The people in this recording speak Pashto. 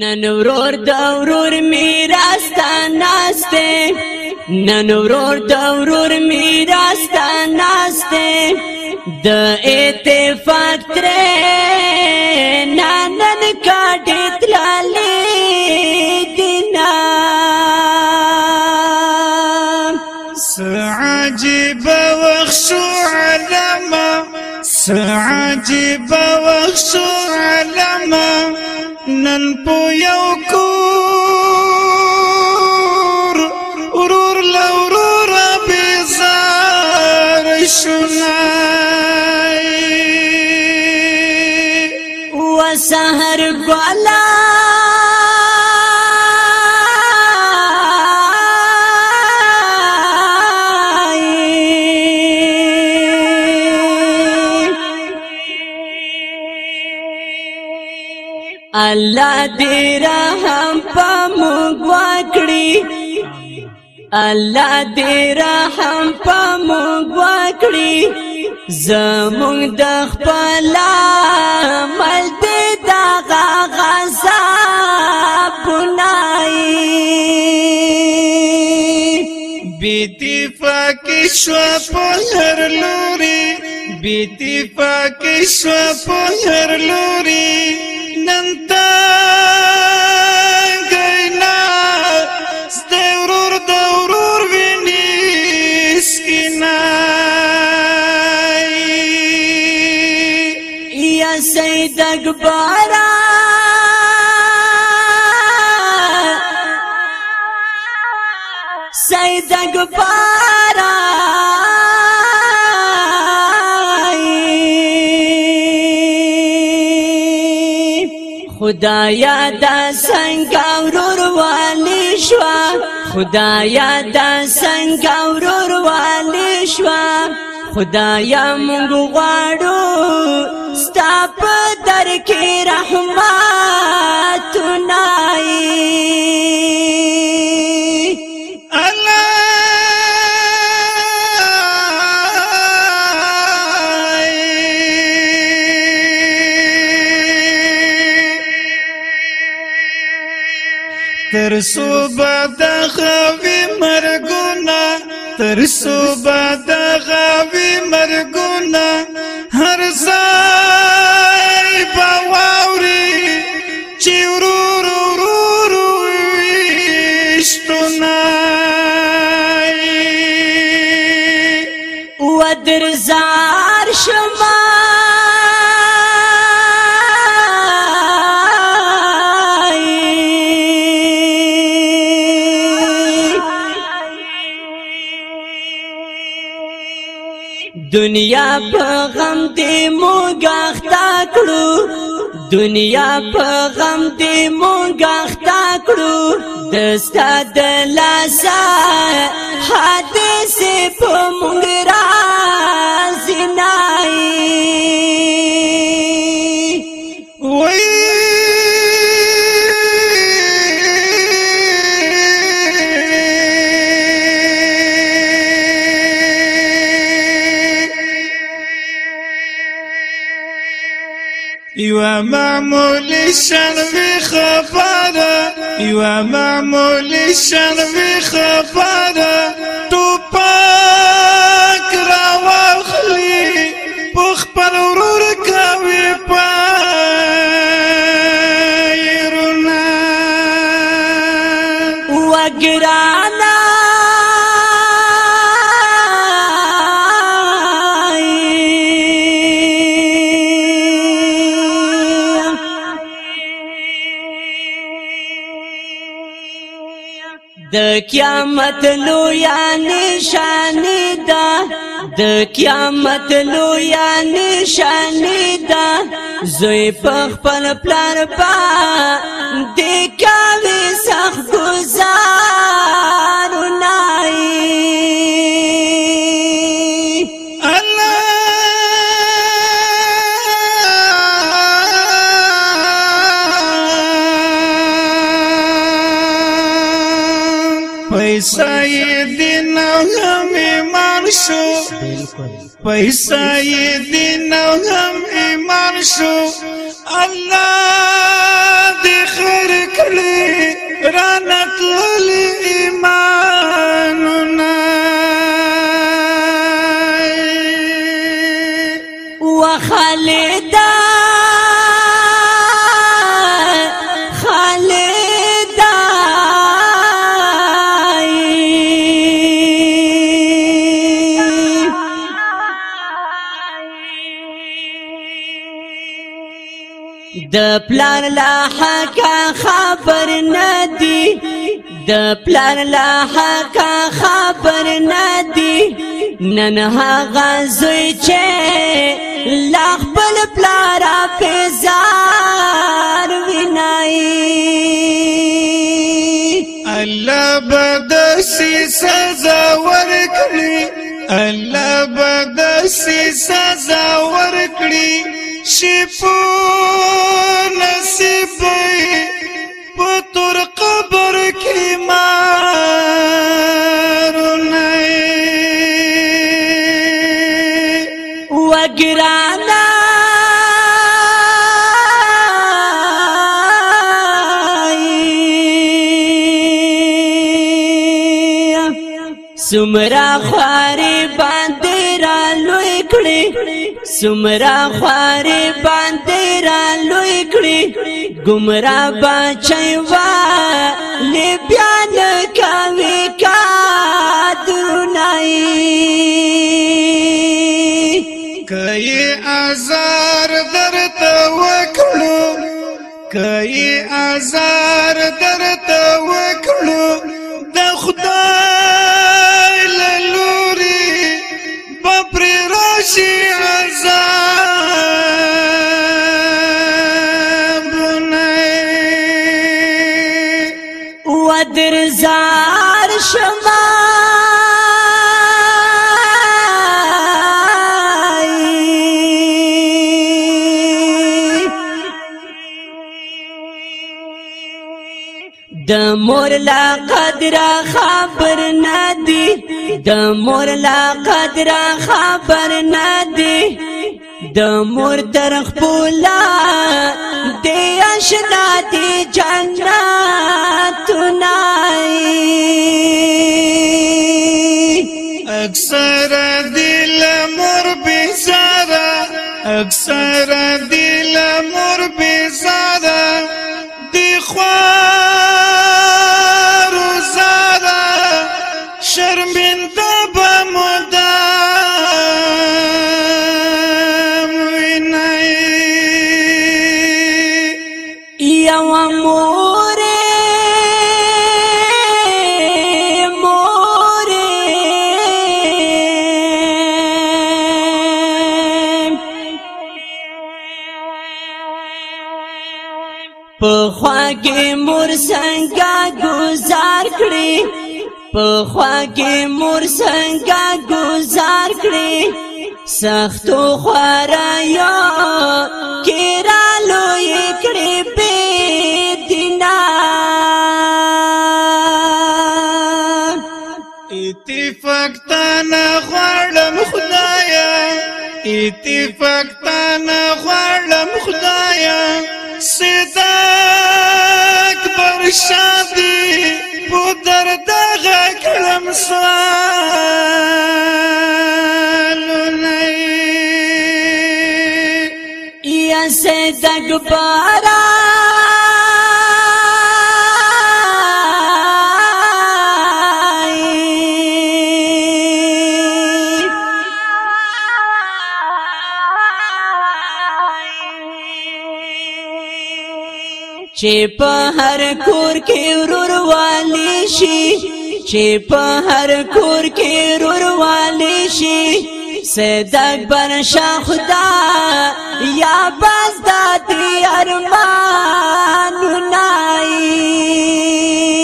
نن ورور د ورور میراستا ناشته نن ورور د ورور میراستا ناشته د اتفاق تر نن نن کاټ تلاله سعجب وخصو علما ننبو يوكور ورور لورور بزار شناي وسهر قلال الله دې رحم پموږ وکړي الله دې رحم پموږ وکړي زموږ د خپل عمل دې دغه غضب نه بيتي اتفاقی شوا په هر لوري بی اتفاقی شوا په هر لوري نن تا ګینا ستورور دورور ویني سکینای یا سید اکبر سید اکبر خدایا دا څنګه ورور والی شو خدایا دا څنګه ورور والی شو خدایا مونږ غواړو ستاپ در کې رحمان تر صبح د غوي مرګونه تر صبح د غوي مرګونه دنیا په غم دې مونږ اختا کړو دنیا په غم دې مونږ اختا کړو دستا د لاسا حادثه په مونږ را زنای یو معمولی شنوی خفره یو معمولی شنوی خفره توپا د قیامت لویا نشانی دا د قیامت لویا نشانی دا زوی په خپل پلان پا پیسې دین هم ایمان شو پیسې دین هم ایمان شو الله دې خیر کړي رانت للی د پلان لا حق خبر ندی د پلان لا حق خبر ندی نن هغه زوی چې لا خپل پلان را پیزار وینای الله بد سي سزا ورکړي الله بد سي سزا ورکړي شي په نصیب سمرا خواري باندې را لوي کړي سمرا خواري باندې را لوي کړي گمرا بچي وا لبيان کوي کا درنای کوي ازار درته وکړو کوي ازار درته وکړو de razão. د مور لا قدر خبر ندی د مور لا قدر خبر ندی د مور تر خپل د آشنا دی جنات نای اکثر دل مور بیزارا اکثر دل مور بیزارا خواږه مور څنګه گزار کړي په خواږه مور څنګه گزار کړي سختو خوارایا کیرا لوی کړي په دینا اتفاق تا نه غړم خدایا اتفاق تا نه غړم خدایا شاب دي پوتر دغه کرم سانو یا سې دغ چې په هر کور کې ورور والی شي چې په هر کور کې ورور والی شي صدق بن شاه خدا یا باز داتي ارمان نای